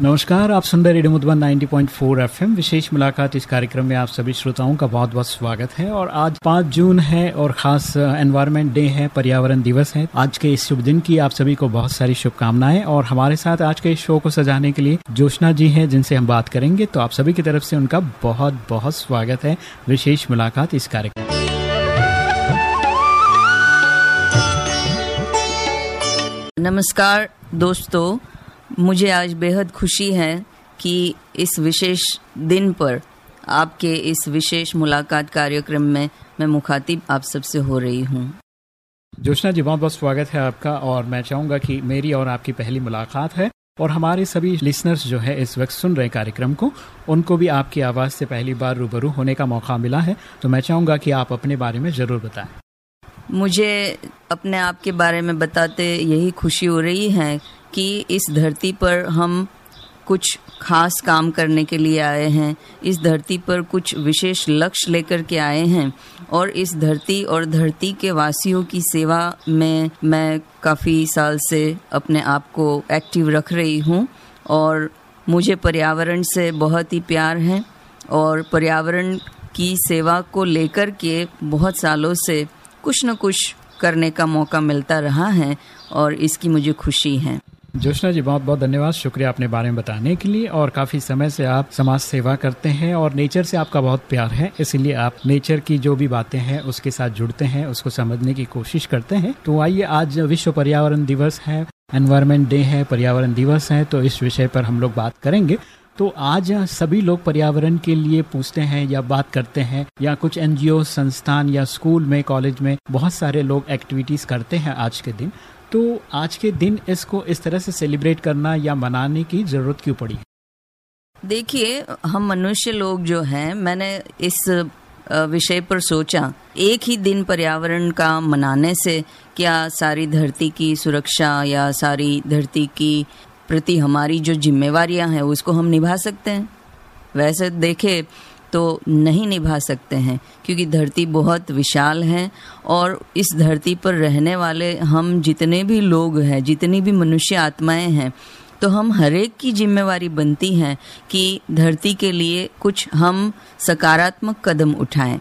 नमस्कार, आप सुन रहे रेडियो मधुबन 90.4 एफएम। विशेष मुलाकात इस कार्यक्रम में आप सभी श्रोताओं का बहुत बहुत स्वागत है और आज 5 जून है और खास एनवायरनमेंट डे है, पर्यावरण दिवस है। आज के इस शुभ दिन की आप सभी को बहुत सारी शुभकामनाएँ और हमारे साथ आज के इस शो को सजाने के लिए जोशना जी हैं, जिनसे हम बात करेंगे। तो आप सभी की तरफ़ से उनका बहुत बहुत स्वागत है। विशेष मुलाकात इस कार्यक्रम नमस्कार दोस्तों मुझे आज बेहद खुशी है कि इस विशेष दिन पर आपके इस विशेष मुलाकात कार्यक्रम में मैं मुखातिब आप सबसे हो रही हूँ। जोशना जी बहुत बहुत स्वागत है आपका और मैं चाहूँगा कि मेरी और आपकी पहली मुलाकात है और हमारे सभी लिसनर्स जो है इस वक्त सुन रहे कार्यक्रम को उनको भी आपकी आवाज़ से पहली बार रूबरू होने का मौका मिला है तो मैं चाहूँगा कि आप अपने बारे में ज़रूर बताएँ। मुझे अपने आप के बारे में बताते यही खुशी हो रही है कि इस धरती पर हम कुछ खास काम करने के लिए आए हैं, इस धरती पर कुछ विशेष लक्ष्य लेकर के आए हैं, और इस धरती और धरती के वासियों की सेवा में मैं काफ़ी साल से अपने आप को एक्टिव रख रही हूँ, और मुझे पर्यावरण से बहुत ही प्यार है, और पर्यावरण की सेवा को लेकर के बहुत सालों से कुछ न कुछ करने का मौका मिलता रहा है, और इसकी मुझे खुशी है। जोशना जी, बहुत बहुत धन्यवाद। शुक्रिया अपने बारे में बताने के लिए और काफ़ी समय से आप समाज सेवा करते हैं और नेचर से आपका बहुत प्यार है, इसीलिए आप नेचर की जो भी बातें हैं, उसके साथ जुड़ते हैं, उसको समझने की कोशिश करते हैं। तो आइए, आज विश्व पर्यावरण दिवस है एनवायरमेंट डे है, पर्यावरण दिवस है तो इस विषय पर हम लोग बात करेंगे। तो आज सभी लोग पर्यावरण के लिए पूछते हैं या बात करते हैं, या कुछ एनजीओ संस्थान या स्कूल में, कॉलेज में बहुत सारे लोग एक्टिविटीज़ करते हैं आज के दिन। तो आज के दिन इसको इस तरह से सेलिब्रेट करना या मनाने की ज़रूरत क्यों पड़ी? देखिए, हम मनुष्य लोग जो हैं, मैंने इस विषय पर सोचा, एक ही दिन पर्यावरण का मनाने से क्या सारी धरती की सुरक्षा या सारी धरती की प्रति हमारी जो जिम्मेवारियाँ हैं, उसको हम निभा सकते हैं? वैसे देखे तो नहीं निभा सकते हैं, क्योंकि धरती बहुत विशाल है और इस धरती पर रहने वाले हम जितने भी लोग हैं, जितनी भी मनुष्य आत्माएँ हैं तो हम हरेक की जिम्मेवारी बनती है कि धरती के लिए कुछ हम सकारात्मक कदम उठाएँ।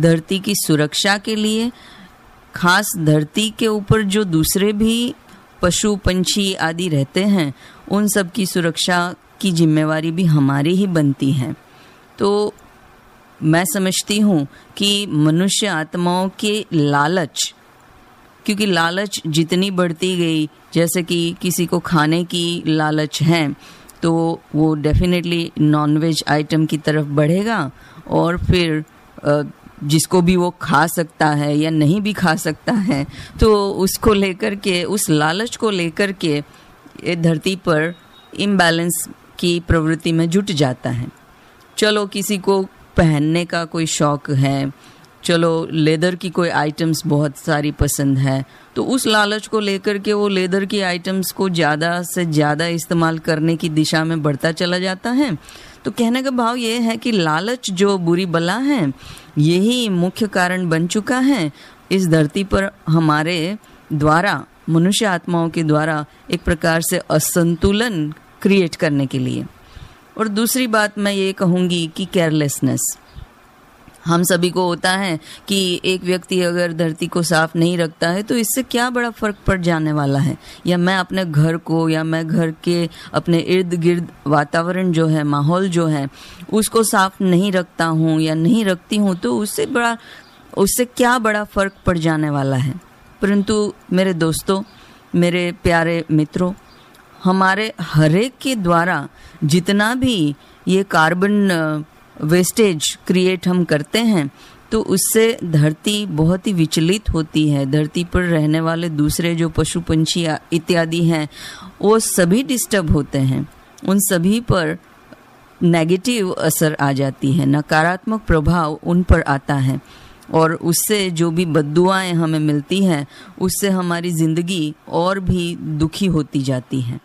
धरती की सुरक्षा के लिए, खास धरती के ऊपर जो दूसरे भी पशु, पंछी आदि रहते हैं, उन सब की सुरक्षा की जिम्मेवारी भी हमारी ही बनती है। तो मैं समझती हूँ कि मनुष्य आत्माओं के लालच, क्योंकि लालच जितनी बढ़ती गई, जैसे कि किसी को खाने की लालच है तो वो डेफिनेटली नॉनवेज आइटम की तरफ़ बढ़ेगा और फिर जिसको भी वो खा सकता है या नहीं भी खा सकता है तो उसको लेकर के, उस लालच को लेकर के धरती पर इम्बैलेंस की प्रवृत्ति में जुट जाता है। चलो किसी को पहनने का कोई शौक है? चलो, लेदर की कोई आइटम्स बहुत सारी पसंद है। तो उस लालच को लेकर के वो लेदर की आइटम्स को ज़्यादा से ज़्यादा इस्तेमाल करने की दिशा में बढ़ता चला जाता है। तो कहने का भाव ये है कि लालच जो बुरी बला है, यही मुख्य कारण बन चुका है। इस धरती पर हमारे द्वारा, मनुष्य आत्माओं के द्वारा एक प्रकार से असंतुलन क्रिएट करने के लिए। और दूसरी बात मैं ये कहूँगी कि केयरलेसनेस हम सभी को होता है कि एक व्यक्ति अगर धरती को साफ़ नहीं रखता है तो इससे क्या बड़ा फ़र्क पड़ जाने वाला है? या मैं अपने घर को, या मैं घर के अपने इर्द गिर्द वातावरण जो है, माहौल जो है, उसको साफ़ नहीं रखता हूँ या नहीं रखती हूँ तो उससे बड़ा, उससे क्या बड़ा फ़र्क पड़ जाने वाला है? परंतु मेरे दोस्तों, मेरे प्यारे मित्रों हमारे हरेक के द्वारा जितना भी ये कार्बन वेस्टेज क्रिएट हम करते हैं तो उससे धरती बहुत ही विचलित होती है। धरती पर रहने वाले दूसरे जो पशु, पंछी इत्यादि हैं, वो सभी डिस्टर्ब होते हैं। उन सभी पर नेगेटिव असर आ जाती है, नकारात्मक प्रभाव उन पर आता है। और उससे जो भी बदुआएँ हमें मिलती हैं, उससे हमारी ज़िंदगी और भी दुखी होती जाती हैं।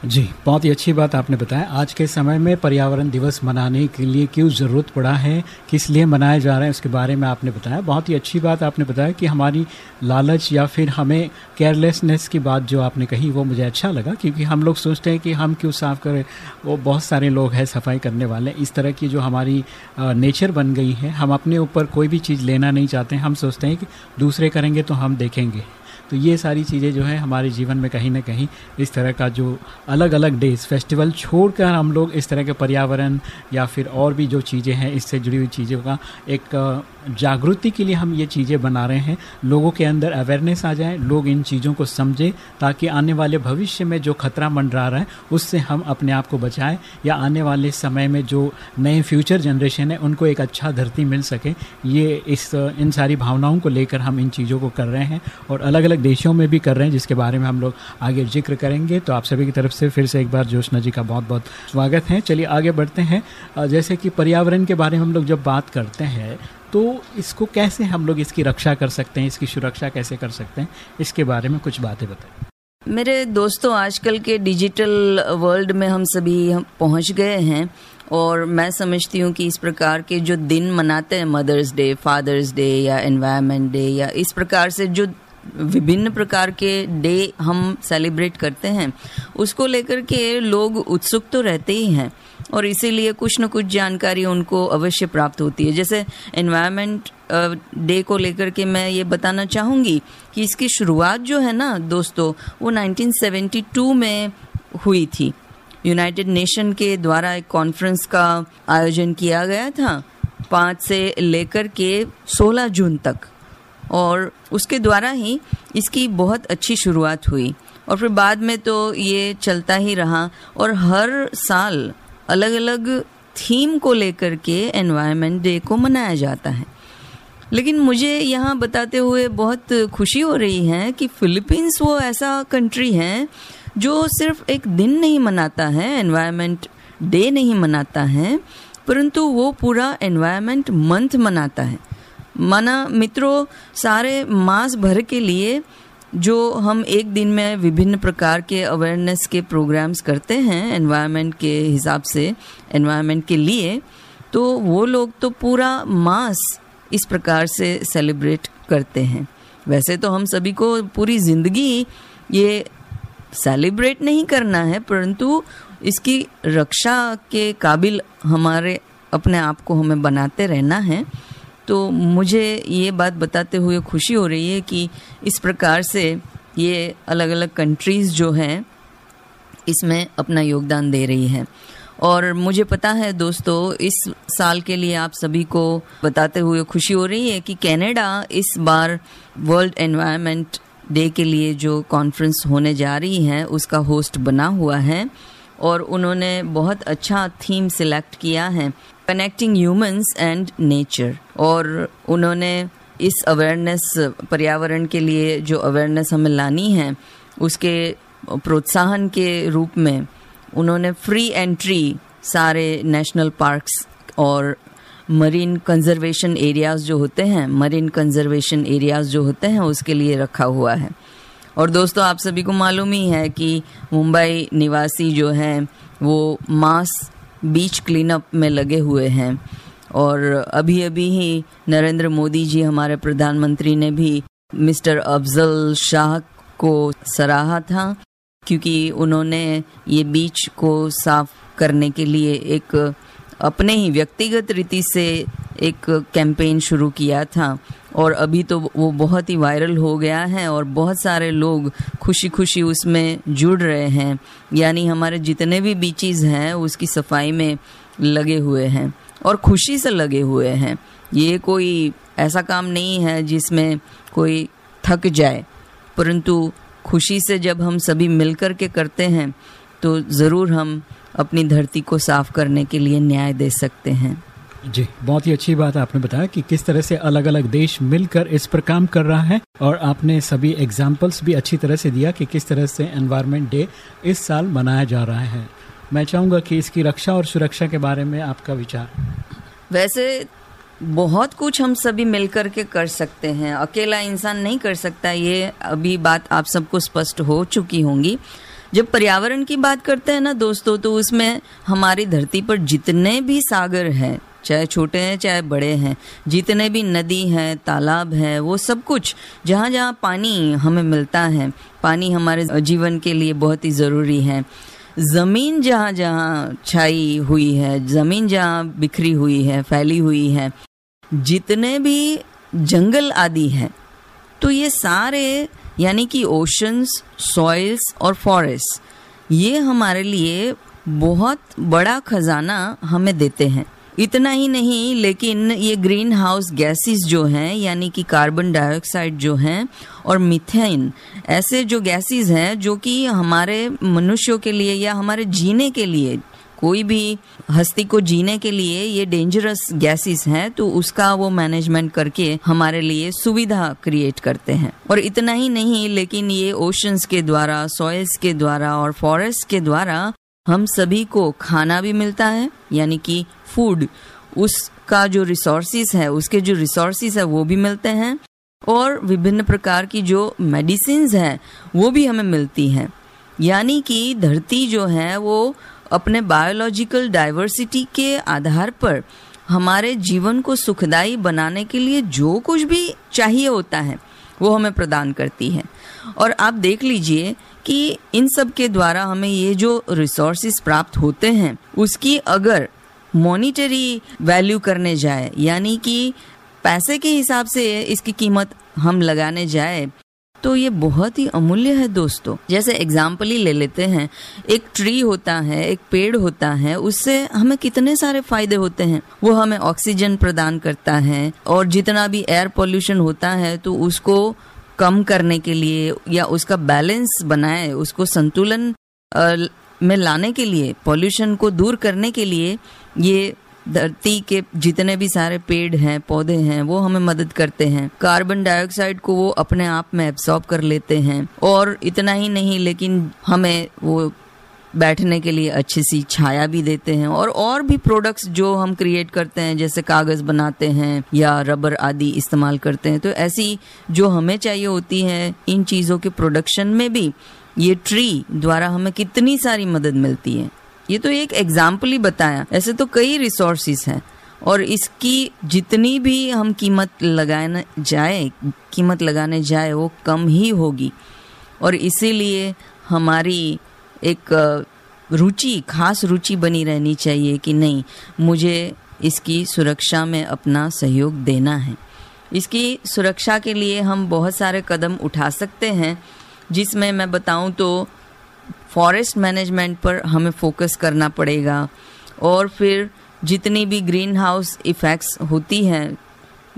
जी, बहुत ही अच्छी बात आपने बताया। आज के समय में पर्यावरण दिवस मनाने के लिए क्यों ज़रूरत पड़ा है, किस लिए मनाया जा रहा है, उसके बारे में आपने बताया। बहुत ही अच्छी बात आपने बताया कि हमारी लालच या फिर हमें केयरलेसनेस की बात जो आपने कही, वो मुझे अच्छा लगा, क्योंकि हम लोग सोचते हैं कि हम क्यों साफ़ करें, वो बहुत सारे लोग हैं, सफ़ाई करने वाले। इस तरह की जो हमारी नेचर बन गई है, हम अपने ऊपर कोई भी चीज़ लेना नहीं चाहते हम सोचते हैं कि दूसरे करेंगे तो हम देखेंगे। तो ये सारी चीज़ें जो है हमारे जीवन में कहीं ना कहीं इस तरह का जो अलग अलग डेज़ फेस्टिवल छोड़कर हम लोग इस तरह के पर्यावरण या फिर और भी जो चीज़ें हैं, इससे जुड़ी हुई चीज़ों का एक जागृति के लिए हम ये चीज़ें बना रहे हैं। लोगों के अंदर अवेयरनेस आ जाए, लोग इन चीज़ों को समझें ताकि आने वाले भविष्य में जो खतरा मंडरा रहा है, उससे हम अपने आप को बचाएँ या आने वाले समय में जो नए फ्यूचर जनरेशन है, उनको एक अच्छा धरती मिल सके। ये इस, इन सारी भावनाओं को लेकर हम इन चीज़ों को कर रहे हैं और अलग अलग देशों में भी कर रहे हैं, जिसके बारे में हम लोग आगे ज़िक्र करेंगे। तो आप सभी की तरफ़ से फिर से एक बार जोशना जी का बहुत बहुत स्वागत है। चलिए आगे बढ़ते हैं। जैसे कि पर्यावरण के बारे में हम लोग जब बात करते हैं तो इसको कैसे हम लोग इसकी रक्षा कर सकते हैं, इसकी सुरक्षा कैसे कर सकते हैं, इसके बारे में कुछ बातें बताएँ। मेरे दोस्तों, आजकल के डिजिटल वर्ल्ड में हम सभी पहुँच गए हैं और मैं समझती हूँ कि इस प्रकार के जो दिन मनाते हैं मदर्स डे फादर्स डे या एनवायरनमेंट डे या इस प्रकार से जो विभिन्न प्रकार के डे हम सेलिब्रेट करते हैं। उसको लेकर के लोग उत्सुक तो रहते ही हैं और इसीलिए कुछ न कुछ जानकारी उनको अवश्य प्राप्त होती है। जैसे एनवायरनमेंट डे को लेकर के मैं ये बताना चाहूँगी कि इसकी शुरुआत जो है ना दोस्तों, वो 1972 में हुई थी। यूनाइटेड नेशन के द्वारा एक कॉन्फ्रेंस का आयोजन किया गया था, पाँच से लेकर के 16 जून तक। और उसके द्वारा ही इसकी बहुत अच्छी शुरुआत हुई। और फिर बाद में तो ये चलता ही रहा। और हर साल अलग अलग थीम को लेकर के एनवायरनमेंट डे को मनाया जाता है। लेकिन मुझे यहाँ बताते हुए बहुत खुशी हो रही है कि फिलीपींस वो ऐसा कंट्री है जो सिर्फ़ एक दिन नहीं मनाता है एनवायरनमेंट डे नहीं मनाता है, परंतु वो पूरा एनवायरनमेंट मंथ मनाता है। माना मित्रों, सारे मास भर के लिए जो हम एक दिन में विभिन्न प्रकार के अवेयरनेस के प्रोग्राम्स करते हैं एनवायरनमेंट के हिसाब से एनवायरनमेंट के लिए तो वो लोग तो पूरा मास इस प्रकार से सेलिब्रेट करते हैं। वैसे तो हम सभी को पूरी ज़िंदगी ये सेलिब्रेट नहीं करना है, परंतु इसकी रक्षा के काबिल हमारे अपने आप को हमें बनाते रहना है। तो मुझे ये बात बताते हुए खुशी हो रही है कि इस प्रकार से ये अलग अलग कंट्रीज़ जो हैं, इसमें अपना योगदान दे रही हैं। और मुझे पता है दोस्तों, इस साल के लिए आप सभी को बताते हुए खुशी हो रही है कि कनाडा इस बार वर्ल्ड एनवायरनमेंट डे के लिए जो कॉन्फ्रेंस होने जा रही है, उसका होस्ट बना हुआ है। और उन्होंने बहुत अच्छा थीम सिलेक्ट किया है कनेक्टिंग ह्यूमंस एंड नेचर और उन्होंने इस अवेयरनेस पर्यावरण के लिए जो अवेयरनेस हमें लानी है, उसके प्रोत्साहन के रूप में उन्होंने फ्री एंट्री सारे नेशनल पार्क्स और मरीन कंजर्वेशन एरियाज़ जो होते हैं मरीन कंजर्वेशन एरियाज़ जो होते हैं, उसके लिए रखा हुआ है। और दोस्तों, आप सभी को मालूम ही है कि मुंबई निवासी जो हैं, वो मास बीच क्लीनअप में लगे हुए हैं। और अभी अभी ही नरेंद्र मोदी जी, हमारे प्रधानमंत्री ने भी मिस्टर अफजल शाह को सराहा था, क्योंकि उन्होंने ये बीच को साफ़ करने के लिए एक अपने ही व्यक्तिगत रीति से एक कैंपेन शुरू किया था। और अभी तो वो बहुत ही वायरल हो गया है और बहुत सारे लोग खुशी खुशी उसमें जुड़ रहे हैं। यानी हमारे जितने भी बीचेस हैं, उसकी सफ़ाई में लगे हुए हैं और खुशी से लगे हुए हैं। ये कोई ऐसा काम नहीं है जिसमें कोई थक जाए। परंतु खुशी से जब हम सभी मिलकर के करते हैं तो ज़रूर हम अपनी धरती को साफ़ करने के लिए न्याय दे सकते हैं। जी बहुत ही अच्छी बात आपने बताया कि किस तरह से अलग अलग देश मिलकर इस पर काम कर रहा है और आपने सभी एग्जाम्पल्स भी अच्छी तरह से दिया कि किस तरह से एनवायरनमेंट डे इस साल मनाया जा रहा है। मैं चाहूँगा कि इसकी रक्षा और सुरक्षा के बारे में आपका विचार। वैसे बहुत कुछ हम सभी मिलकर के कर सकते हैं। अकेला इंसान नहीं कर सकता ये अभी बात आप सबको स्पष्ट हो चुकी होंगी। जब पर्यावरण की बात करते हैं ना दोस्तों तो उसमें हमारी धरती पर जितने भी सागर हैं, चाहे छोटे हैं, चाहे बड़े हैं, जितने भी नदी हैं, तालाब हैं, वो सब कुछ, जहाँ जहाँ पानी हमें मिलता है, पानी हमारे जीवन के लिए बहुत ही ज़रूरी है। ज़मीन जहाँ जहाँ छाई हुई है, ज़मीन जहाँ बिखरी हुई है, फैली हुई है, जितने भी जंगल आदि हैं तो ये सारे यानी कि ओशंस सॉइल्स और फॉरेस्ट ये हमारे लिए बहुत बड़ा खजाना हमें देते हैं। इतना ही नहीं, लेकिन ये ग्रीन हाउस गैसेस जो हैं, यानी कि कार्बन डाइऑक्साइड जो हैं और मिथेन ऐसे जो गैसेस हैं जो कि हमारे मनुष्यों के लिए या हमारे जीने के लिए कोई भी हस्ती को जीने के लिए ये डेंजरस गैसेस हैं तो उसका वो मैनेजमेंट करके हमारे लिए सुविधा क्रिएट करते हैं। और इतना ही नहीं, लेकिन ये ओशंस के द्वारा सॉइल्स के द्वारा और फॉरेस्ट के द्वारा हम सभी को खाना भी मिलता है, यानी कि फ़ूड उसका जो रिसोर्सिस है, उसके जो रिसोर्सिस है, वो भी मिलते हैं। और विभिन्न प्रकार की जो मेडिसिन है, वो भी हमें मिलती हैं। यानी कि धरती जो है, वो अपने बायोलॉजिकल डाइवर्सिटी के आधार पर हमारे जीवन को सुखदाई बनाने के लिए जो कुछ भी चाहिए होता है, वो हमें प्रदान करती है। और आप देख लीजिए कि इन सब के द्वारा हमें ये जो रिसोर्सेज प्राप्त होते हैं, उसकी अगर मॉनिटरी वैल्यू करने जाए, यानी कि पैसे के हिसाब से इसकी कीमत हम लगाने जाए तो ये बहुत ही अमूल्य है दोस्तों। जैसे एग्ज़ाम्पल ही ले लेते हैं। एक ट्री होता है, एक पेड़ होता है, उससे हमें कितने सारे फ़ायदे होते हैं? वो हमें ऑक्सीजन प्रदान करता है और जितना भी एयर पोल्यूशन होता है तो उसको कम करने के लिए या उसका बैलेंस बनाए, उसको संतुलन में लाने के लिए पॉल्यूशन को दूर करने के लिए ये धरती के जितने भी सारे पेड़ हैं, पौधे हैं, वो हमें मदद करते हैं। कार्बन डाइऑक्साइड को वो अपने आप में एब्सॉर्ब कर लेते हैं। और इतना ही नहीं, लेकिन हमें वो बैठने के लिए अच्छी सी छाया भी देते हैं। और और भी प्रोडक्ट्स जो हम क्रिएट करते हैं, जैसे कागज़ बनाते हैं या रबर आदि इस्तेमाल करते हैं। तो ऐसी जो हमें चाहिए होती है, इन चीज़ों के प्रोडक्शन में भी, ये ट्री द्वारा हमें कितनी सारी मदद मिलती है। ये तो एक एग्ज़ाम्पल ही बताया। ऐसे तो कई रिसोर्सिस हैं। और इसकी जितनी भी हम कीमत लगाने जाए, कीमत लगाने जाए, वो कम ही होगी। और इसीलिए हमारी एक रुचि, खास रुचि बनी रहनी चाहिए कि नहीं, मुझे इसकी सुरक्षा में अपना सहयोग देना है। इसकी सुरक्षा के लिए हम बहुत सारे कदम उठा सकते हैं, जिसमें मैं बताऊँ तो फॉरेस्ट मैनेजमेंट पर हमें फोकस करना पड़ेगा। और फिर जितनी भी ग्रीन हाउस इफ़ेक्ट्स होती हैं,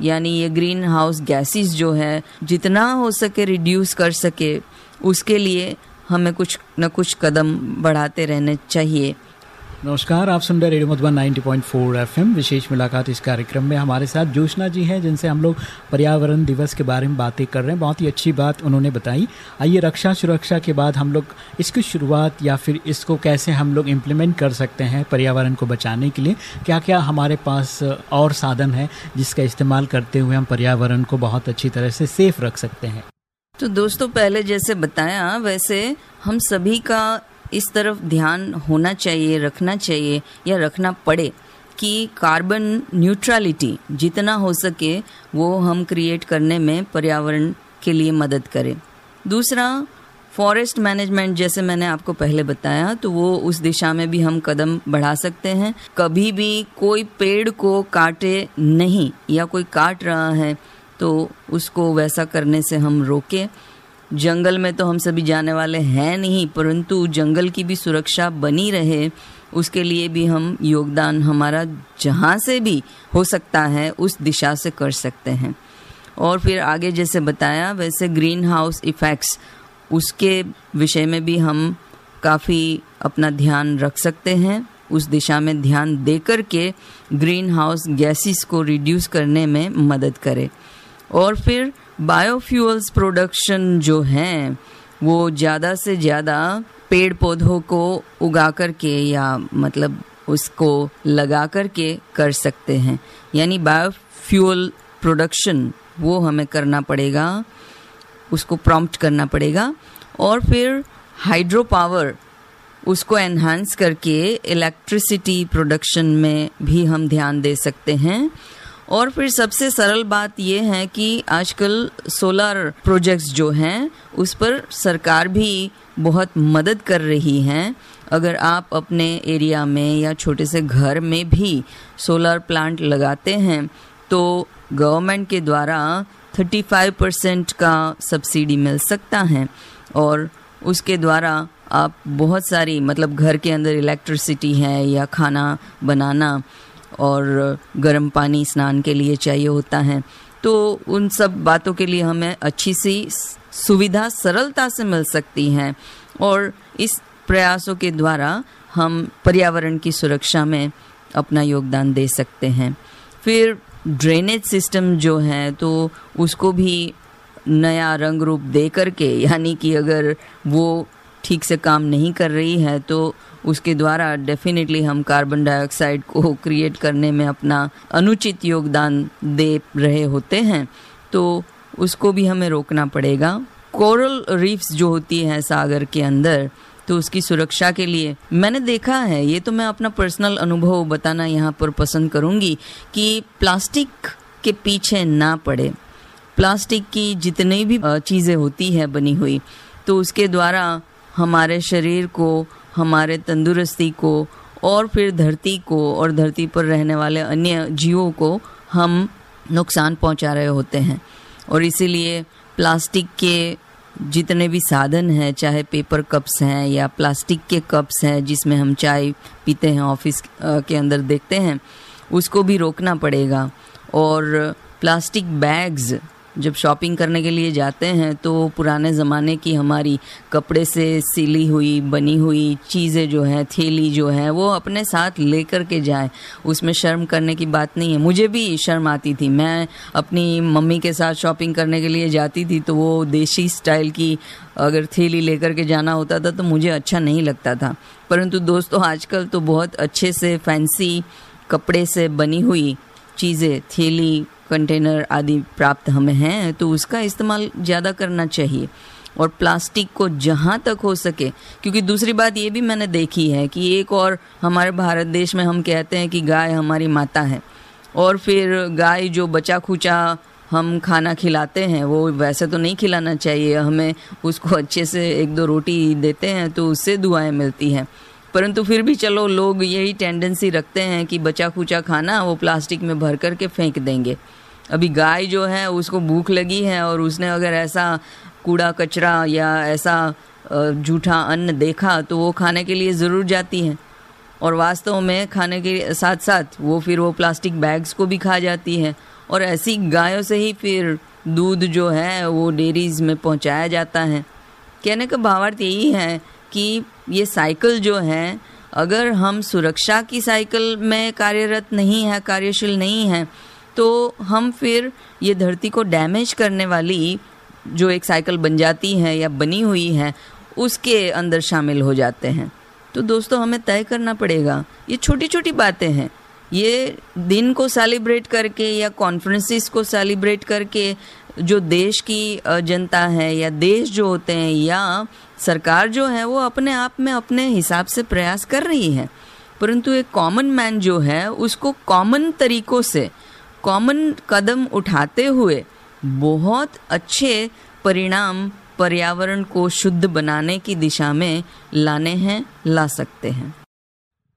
यानी ये ग्रीन हाउस गैसेस जो है, जितना हो सके रिड्यूस कर सके, उसके लिए हमें कुछ न कुछ कदम बढ़ाते रहने चाहिए। नमस्कार, आप सुन रहे रेडियो मधुबन 90.4 एफएम। विशेष मुलाकात इस कार्यक्रम में हमारे साथ जोशना जी हैं, जिनसे हम लोग पर्यावरण दिवस के बारे में बातें कर रहे हैं। बहुत ही अच्छी बात उन्होंने बताई। आइए, रक्षा सुरक्षा के बाद हम लोग इसकी शुरुआत या फिर इसको कैसे हम लोग इम्प्लीमेंट कर सकते हैं पर्यावरण को बचाने के लिए? क्या क्या हमारे पास और साधन है जिसका इस्तेमाल करते हुए हम पर्यावरण को बहुत अच्छी तरह से सेफ़ रख सकते हैं? तो दोस्तों, पहले जैसे बताया, वैसे हम सभी का इस तरफ़ ध्यान होना चाहिए, रखना चाहिए या रखना पड़े कि कार्बन न्यूट्रलिटी जितना हो सके वो हम क्रिएट करने में पर्यावरण के लिए मदद करें। दूसरा फॉरेस्ट मैनेजमेंट जैसे मैंने आपको पहले बताया तो वो उस दिशा में भी हम कदम बढ़ा सकते हैं। कभी भी कोई पेड़ को काटे नहीं या कोई काट रहा है तो उसको वैसा करने से हम रोकें। जंगल में तो हम सभी जाने वाले हैं नहीं, परंतु जंगल की भी सुरक्षा बनी रहे, उसके लिए भी हम योगदान हमारा जहाँ से भी हो सकता है, उस दिशा से कर सकते हैं। और फिर आगे जैसे बताया, वैसे ग्रीन हाउस इफ़ेक्ट्स उसके विषय में भी हम काफ़ी अपना ध्यान रख सकते हैं। उस दिशा में ध्यान दे कर के ग्रीन हाउस गैसेस को रिड्यूस करने में मदद करें। और फिर बायोफ्यूल्स प्रोडक्शन जो हैं, वो ज़्यादा से ज़्यादा पेड़ पौधों को उगा करके या मतलब उसको लगा करके कर सकते हैं। यानी बायोफ्यूल प्रोडक्शन वो हमें करना पड़ेगा, उसको प्रॉम्प्ट करना पड़ेगा और फिर हाइड्रो पावर उसको एनहांस करके इलेक्ट्रिसिटी प्रोडक्शन में भी हम ध्यान दे सकते हैं। और फिर सबसे सरल बात यह है कि आजकल सोलर प्रोजेक्ट्स जो हैं, उस पर सरकार भी बहुत मदद कर रही हैं। अगर आप अपने एरिया में या छोटे से घर में भी सोलर प्लांट लगाते हैं तो गवर्नमेंट के द्वारा 35 परसेंट का सब्सिडी मिल सकता है। और उसके द्वारा आप बहुत सारी मतलब घर के अंदर इलेक्ट्रिसिटी है या खाना बनाना और गर्म पानी स्नान के लिए चाहिए होता है। तो उन सब बातों के लिए हमें अच्छी सी सुविधा सरलता से मिल सकती है। और इस प्रयासों के द्वारा हम पर्यावरण की सुरक्षा में अपना योगदान दे सकते हैं। फिर ड्रेनेज सिस्टम जो है तो उसको भी नया रंग रूप दे करके, यानी कि अगर वो ठीक से काम नहीं कर रही है तो उसके द्वारा डेफिनेटली हम कार्बन डाइऑक्साइड को क्रिएट करने में अपना अनुचित योगदान दे रहे होते हैं तो उसको भी हमें रोकना पड़ेगा। कोरल रीफ्स जो होती है सागर के अंदर तो उसकी सुरक्षा के लिए मैंने देखा है, ये तो मैं अपना पर्सनल अनुभव बताना यहाँ पर पसंद करूँगी कि प्लास्टिक के पीछे ना पड़े। प्लास्टिक की जितनी भी चीज़ें होती है बनी हुई तो उसके द्वारा हमारे शरीर को हमारे तंदुरुस्ती को और फिर धरती को और धरती पर रहने वाले अन्य जीवों को हम नुकसान पहुँचा रहे होते हैं। और इसीलिए प्लास्टिक के जितने भी साधन हैं, चाहे पेपर कप्स हैं या प्लास्टिक के कप्स हैं, जिसमें हम चाय पीते हैं, ऑफ़िस के अंदर देखते हैं, उसको भी रोकना पड़ेगा। और प्लास्टिक बैग्स जब शॉपिंग करने के लिए जाते हैं तो पुराने ज़माने की हमारी कपड़े से सिली हुई, बनी हुई चीज़ें जो हैं, थैली जो है, वो अपने साथ लेकर के जाए। उसमें शर्म करने की बात नहीं है। मुझे भी शर्म आती थी। मैं अपनी मम्मी के साथ शॉपिंग करने के लिए जाती थी तो वो देशी स्टाइल की अगर थैली लेकर के जाना होता था तो मुझे अच्छा नहीं लगता था। परंतु दोस्तों, आजकल तो बहुत अच्छे से, फैंसी कपड़े से बनी हुई चीज़ें, थैली कंटेनर आदि प्राप्त हमें हैं तो उसका इस्तेमाल ज़्यादा करना चाहिए। और प्लास्टिक को जहाँ तक हो सके, क्योंकि दूसरी बात ये भी मैंने देखी है कि एक और हमारे भारत देश में हम कहते हैं कि गाय हमारी माता है। और फिर गाय जो बचा खुचा हम खाना खिलाते हैं, वो वैसे तो नहीं खिलाना चाहिए, हमें उसको अच्छे से एक दो रोटी देते हैं तो उससे दुआएँ मिलती हैं। परंतु फिर भी चलो, लोग यही टेंडेंसी रखते हैं कि बचा खुचा खाना वो प्लास्टिक में भर करके फेंक देंगे। अभी गाय जो है, उसको भूख लगी है और उसने अगर ऐसा कूड़ा, कचरा या ऐसा जूठा अन्न देखा तो वो खाने के लिए ज़रूर जाती है। और वास्तव में खाने के साथ साथ वो फिर वो प्लास्टिक बैग्स को भी खा जाती है। और ऐसी गायों से ही फिर दूध जो है, वो डेरीज में पहुँचाया जाता है। कहने का भावार्थ यही है कि ये साइकिल जो है, अगर हम सुरक्षा की साइकिल में कार्यरत नहीं है, कार्यशील नहीं है तो हम फिर ये धरती को डैमेज करने वाली जो एक साइकिल बन जाती है या बनी हुई है, उसके अंदर शामिल हो जाते हैं। तो दोस्तों, हमें तय करना पड़ेगा, ये छोटी छोटी बातें हैं। ये दिन को सेलिब्रेट करके या कॉन्फ्रेंसिस को सेलिब्रेट करके जो देश की जनता है या देश जो होते हैं या सरकार जो है, वो अपने आप में अपने हिसाब से प्रयास कर रही है। परंतु एक कॉमन मैन जो है, उसको कॉमन तरीकों से कॉमन कदम उठाते हुए बहुत अच्छे परिणाम पर्यावरण को शुद्ध बनाने की दिशा में लाने हैं, ला सकते हैं।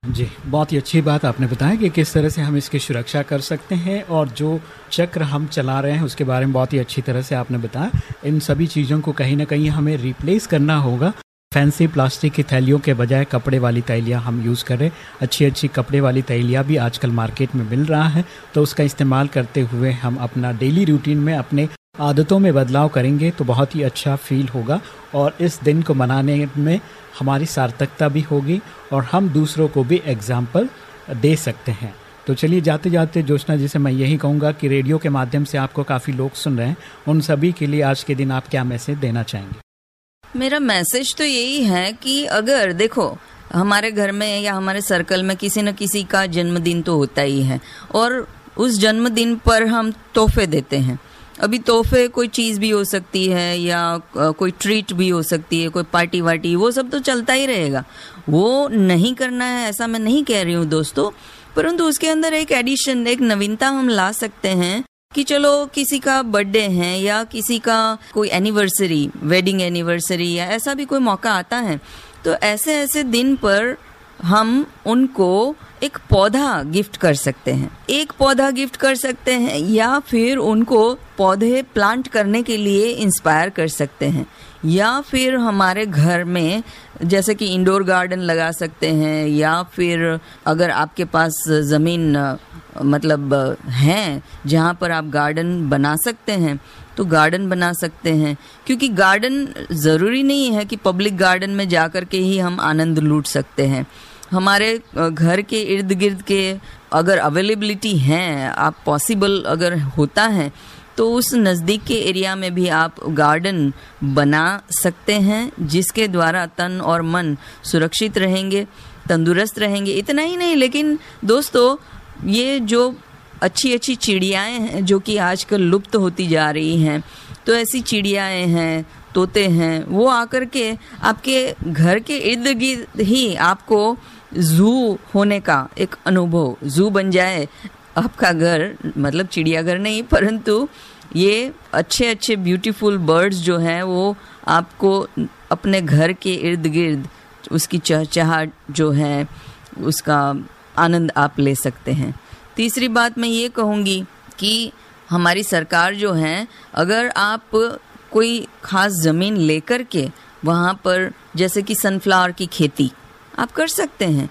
जी, बहुत ही अच्छी बात आपने बताया कि किस तरह से हम इसकी सुरक्षा कर सकते हैं और जो चक्र हम चला रहे हैं उसके बारे में बहुत ही अच्छी तरह से आपने बताया। इन सभी चीज़ों को कहीं ना कहीं हमें रिप्लेस करना होगा फैंसी प्लास्टिक की थैलियों के बजाय कपड़े वाली थैलियाँ हम यूज़ करें अच्छी अच्छी कपड़े वाली थैलियाँ भी आजकल मार्केट में मिल रहा है। तो उसका इस्तेमाल करते हुए हम अपना डेली रूटीन में अपने आदतों में बदलाव करेंगे तो बहुत ही अच्छा फील होगा और इस दिन को मनाने में हमारी सार्थकता भी होगी और हम दूसरों को भी एग्ज़ाम्पल दे सकते हैं। तो चलिए जाते जाते जोशना जी से मैं यही कहूँगा कि रेडियो के माध्यम से आपको काफ़ी लोग सुन रहे हैं। उन सभी के लिए आज के दिन आप क्या मैसेज देना चाहेंगे? मेरा मैसेज तो यही है कि अगर देखो, हमारे घर में या हमारे सर्कल में किसी न किसी का जन्मदिन तो होता ही है। और उस जन्मदिन पर हम तोहफे देते हैं। अभी तोहफे कोई चीज़ भी हो सकती है या कोई ट्रीट भी हो सकती है, कोई पार्टी वार्टी, वो सब तो चलता ही रहेगा। वो नहीं करना है ऐसा मैं नहीं कह रही हूँ दोस्तों, परंतु उसके अंदर एक एडिशन एक नवीनता हम ला सकते हैं। कि चलो किसी का बर्थडे है या किसी का कोई एनिवर्सरी वेडिंग एनिवर्सरी या ऐसा भी कोई मौका आता है तो ऐसे ऐसे दिन पर हम उनको एक पौधा गिफ्ट कर सकते हैं। एक पौधा गिफ्ट कर सकते हैं या फिर उनको पौधे प्लांट करने के लिए इंस्पायर कर सकते हैं। या फिर हमारे घर में जैसे कि इंडोर गार्डन लगा सकते हैं, या फिर अगर आपके पास ज़मीन मतलब है जहाँ पर आप गार्डन बना सकते हैं तो गार्डन बना सकते हैं। क्योंकि गार्डन ज़रूरी नहीं है कि पब्लिक गार्डन में जा कर के ही हम आनंद लूट सकते हैं। हमारे घर के इर्द गिर्द के अगर अवेलेबिलिटी हैं, आप पॉसिबल अगर होता है तो उस नज़दीक के एरिया में भी आप गार्डन बना सकते हैं, जिसके द्वारा तन और मन सुरक्षित रहेंगे, तंदुरुस्त रहेंगे। इतना ही नहीं, लेकिन दोस्तों, ये जो अच्छी अच्छी चिड़ियाएँ हैं, जो कि आजकल लुप्त होती जा रही हैं तो ऐसी चिड़ियाएँ हैं, तोते हैं, वो आकर के आपके घर के इर्द गिर्द ही आपको जू होने का एक अनुभव, जू बन जाए। आपका घर मतलब चिड़ियाघर नहीं, परंतु ये अच्छे अच्छे ब्यूटीफुल बर्ड्स जो हैं, वो आपको अपने घर के इर्द गिर्द उसकी चहचहाट जो है, उसका आनंद आप ले सकते हैं। तीसरी बात मैं ये कहूँगी कि हमारी सरकार जो है, अगर आप कोई ख़ास ज़मीन लेकर के वहाँ पर जैसे कि सनफ्लावर की खेती, आप कर सकते हैं।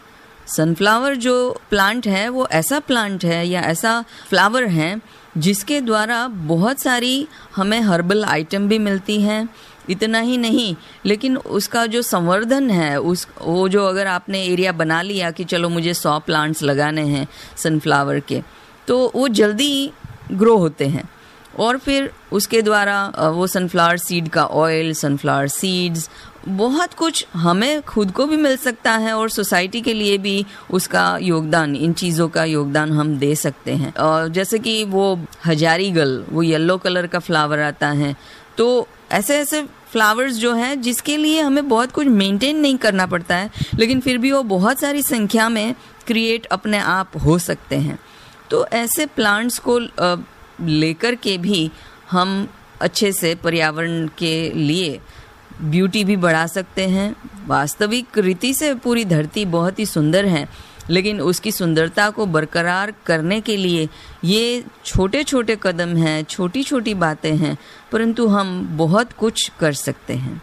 सनफ्लावर जो प्लांट है, वो ऐसा प्लांट है या ऐसा फ्लावर है जिसके द्वारा बहुत सारी हमें हर्बल आइटम भी मिलती हैं। इतना ही नहीं, लेकिन उसका जो संवर्धन है, उस, वो जो अगर आपने एरिया बना लिया कि चलो मुझे सौ प्लांट्स लगाने हैं सनफ्लावर के तो वो जल्दी ग्रो होते हैं। और फिर उसके द्वारा वो सनफ्लावर सीड का ऑयल सनफ्लावर सीड्स बहुत कुछ हमें खुद को भी मिल सकता है और सोसाइटी के लिए भी उसका योगदान, इन चीज़ों का योगदान हम दे सकते हैं। और जैसे कि वो हजारी गल, वो येलो कलर का फ्लावर आता है तो ऐसे ऐसे फ्लावर्स जो हैं, जिसके लिए हमें बहुत कुछ मेंटेन नहीं करना पड़ता है, लेकिन फिर भी वो बहुत सारी संख्या में क्रिएट अपने आप हो सकते हैं। तो ऐसे प्लांट्स को लेकर के भी हम अच्छे से पर्यावरण के लिए ब्यूटी भी बढ़ा सकते हैं। वास्तविक रीति से पूरी धरती बहुत ही सुंदर है, लेकिन उसकी सुंदरता को बरकरार करने के लिए ये छोटे छोटे कदम हैं छोटी छोटी बातें हैं, परंतु हम बहुत कुछ कर सकते हैं।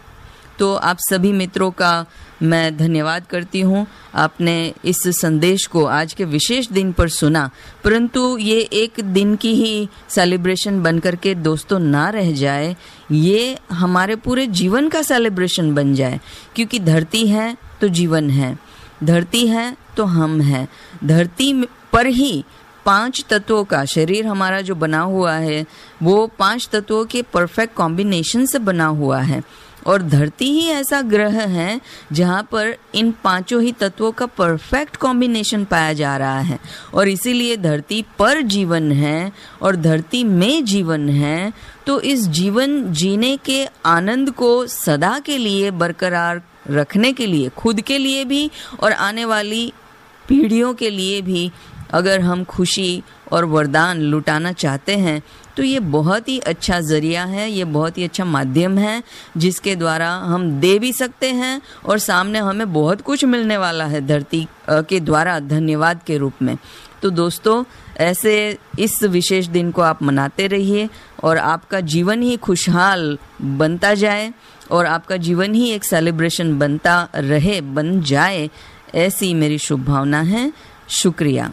तो आप सभी मित्रों का मैं धन्यवाद करती हूँ। आपने इस संदेश को आज के विशेष दिन पर सुना, परंतु ये एक दिन की ही सेलिब्रेशन बन कर के दोस्तों ना रह जाए, ये हमारे पूरे जीवन का सेलिब्रेशन बन जाए, क्योंकि धरती है तो जीवन है, धरती है तो हम हैं, धरती पर ही पाँच तत्वों का शरीर हमारा जो बना हुआ है, वो पाँच तत्वों के परफेक्ट कॉम्बिनेशन से बना हुआ है। और धरती ही ऐसा ग्रह है जहाँ पर इन पाँचों ही तत्वों का परफेक्ट कॉम्बिनेशन पाया जा रहा है। और इसीलिए धरती पर जीवन है और धरती में जीवन है तो इस जीवन जीने के आनंद को सदा के लिए बरकरार रखने के लिए, खुद के लिए भी और आने वाली पीढ़ियों के लिए भी अगर हम खुशी और वरदान लुटाना चाहते हैं तो ये बहुत ही अच्छा ज़रिया है, ये बहुत ही अच्छा माध्यम है, जिसके द्वारा हम दे भी सकते हैं और सामने हमें बहुत कुछ मिलने वाला है धरती के द्वारा धन्यवाद के रूप में। तो दोस्तों, ऐसे इस विशेष दिन को आप मनाते रहिए और आपका जीवन ही खुशहाल बनता जाए और आपका जीवन ही एक सेलिब्रेशन बनता रहे, बन जाए, ऐसी मेरी शुभ भावना है। शुक्रिया।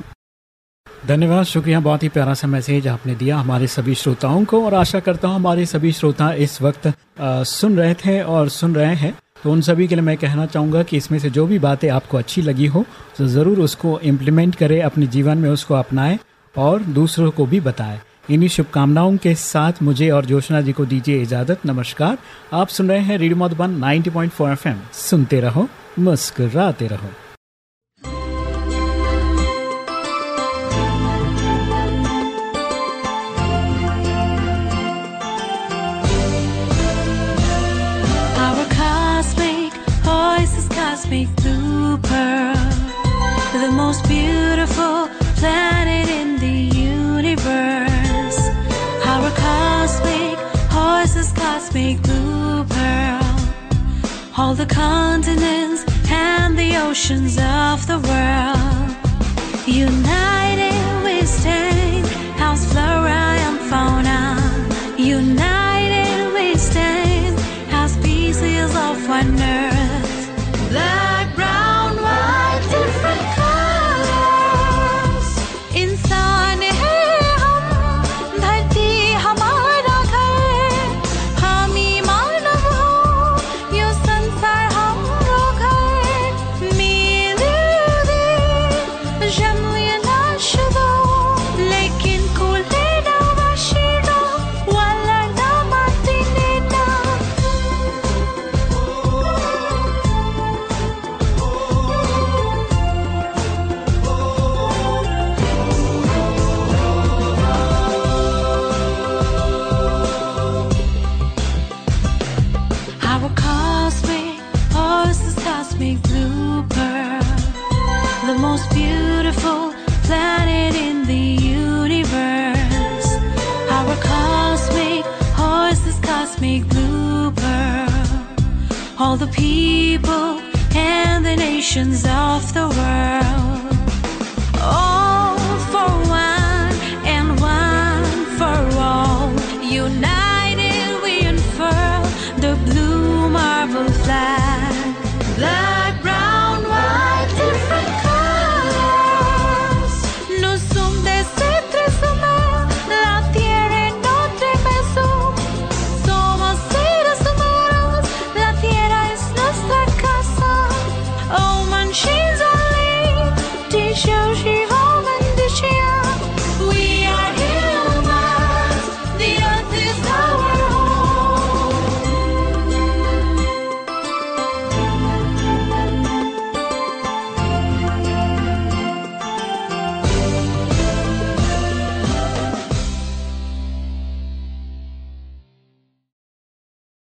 धन्यवाद। शुक्रिया। बहुत ही प्यारा सा मैसेज आपने दिया हमारे सभी श्रोताओं को और आशा करता हूँ हमारे सभी श्रोता इस वक्त आ, सुन रहे थे और सुन रहे हैं। तो उन सभी के लिए मैं कहना चाहूँगा कि इसमें से जो भी बातें आपको अच्छी लगी हो तो ज़रूर उसको इम्प्लीमेंट करें अपने जीवन में उसको अपनाएँ और दूसरों को भी बताएँ। इन्हीं शुभकामनाओं के साथ मुझे और जोशना जी को दीजिए इजाज़त। नमस्कार। आप सुन रहे हैं रेडियो मधुबन 90.4 एफएम। सुनते रहो मुस्कुराते रहो। Cosmic blue pearl, the most beautiful planet in the universe. Our cosmic horses, cosmic blue pearl, all the continents and the oceans of the world. United we stand, house flora and fauna. The people and the nations of the world.